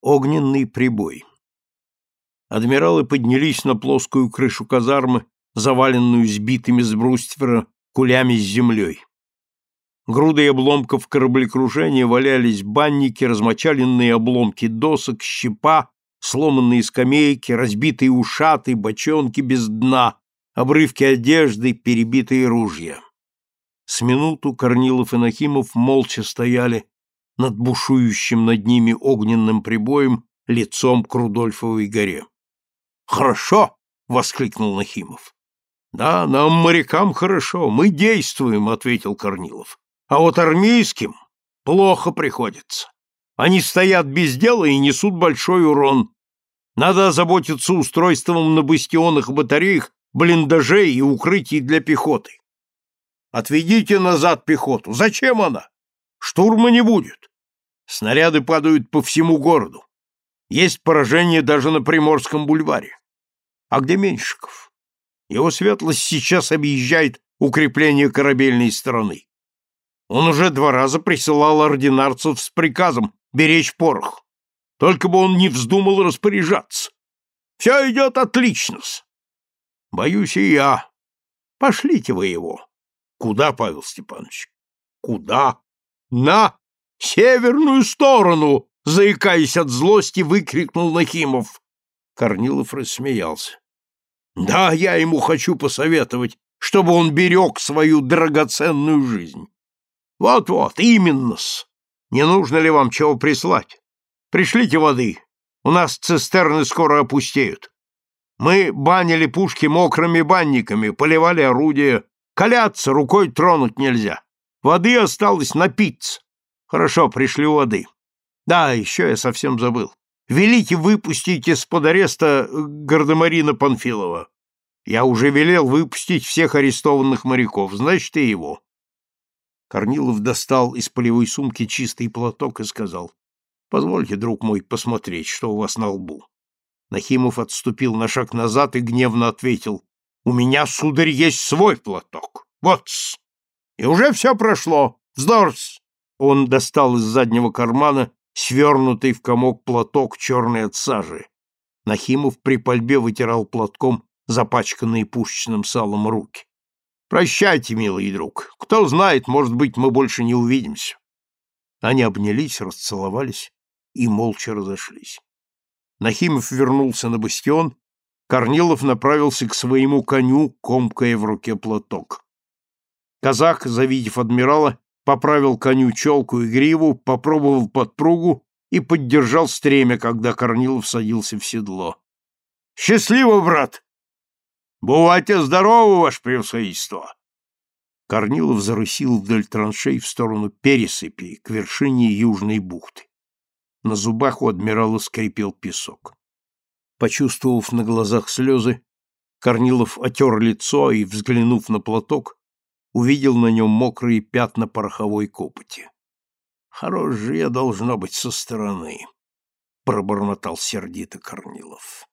Огненный прибой. Адмиралы поднялись на плоскую крышу казармы, заваленную сбитыми с бруствера кулями с землей. Грудой обломков кораблекружения валялись банники, размочаленные обломки досок, щепа, сломанные скамейки, разбитые ушаты, бочонки без дна, обрывки одежды, перебитые ружья. С минуту Корнилов и Нахимов молча стояли над бушующим над ними огненным прибоем лицом к Рудольфовой горе. «Хорошо!» — воскликнул Нахимов. «Да, нам, морякам, хорошо, мы действуем», — ответил Корнилов. «А вот армейским плохо приходится. Они стоят без дела и несут большой урон. Надо озаботиться устройством на бастионах батареях, блиндажей и укрытий для пехоты. Отведите назад пехоту. Зачем она? Штурма не будет. Снаряды падают по всему городу. Есть поражение даже на Приморском бульваре. А где Меньшиков? Его светлость сейчас объезжает укрепление корабельной стороны. Он уже два раза присылал ординарцев с приказом беречь порох. Только бы он не вздумал распоряжаться. Все идет отлично -с. Боюсь и я. Пошлите вы его. Куда, Павел Степанович? Куда? На северную сторону, заикаясь от злости, выкрикнул Нахимов. Корнилов рассмеялся. Да, я ему хочу посоветовать, чтобы он берег свою драгоценную жизнь. Вот-вот, именно-с. Не нужно ли вам чего прислать? Пришлите воды. У нас цистерны скоро опустеют. Мы банили пушки мокрыми банниками, поливали орудия, Каляться рукой тронуть нельзя. Воды осталось напиться. Хорошо, пришлю воды. Да, еще я совсем забыл. Велите выпустить из-под ареста э, гардемарина Панфилова. Я уже велел выпустить всех арестованных моряков, значит, и его. Корнилов достал из полевой сумки чистый платок и сказал, «Позвольте, друг мой, посмотреть, что у вас на лбу». Нахимов отступил на шаг назад и гневно ответил, у меня, сударь, есть свой платок. вот -с. И уже все прошло. Вздорс. Он достал из заднего кармана свернутый в комок платок, черный от сажи. Нахимов при пальбе вытирал платком запачканные пушечным салом руки. «Прощайте, милый друг. Кто знает, может быть, мы больше не увидимся». Они обнялись, расцеловались и молча разошлись. Нахимов вернулся на бастион Корнилов направился к своему коню, комкая в руке платок. Казак, завидев адмирала, поправил коню челку и гриву, попробовал подпругу и поддержал стремя, когда Корнилов садился в седло. «Счастливо, брат!» «Бывайте здоровы, ваше превосходительство!» Корнилов зарысил вдоль траншей в сторону пересыпи, к вершине южной бухты. На зубах у адмирала скрипел песок. Почувствовав на глазах слезы, Корнилов отер лицо и, взглянув на платок, увидел на нем мокрые пятна пороховой копоти. «Хорош же я должно быть со стороны», — пробормотал сердито Корнилов.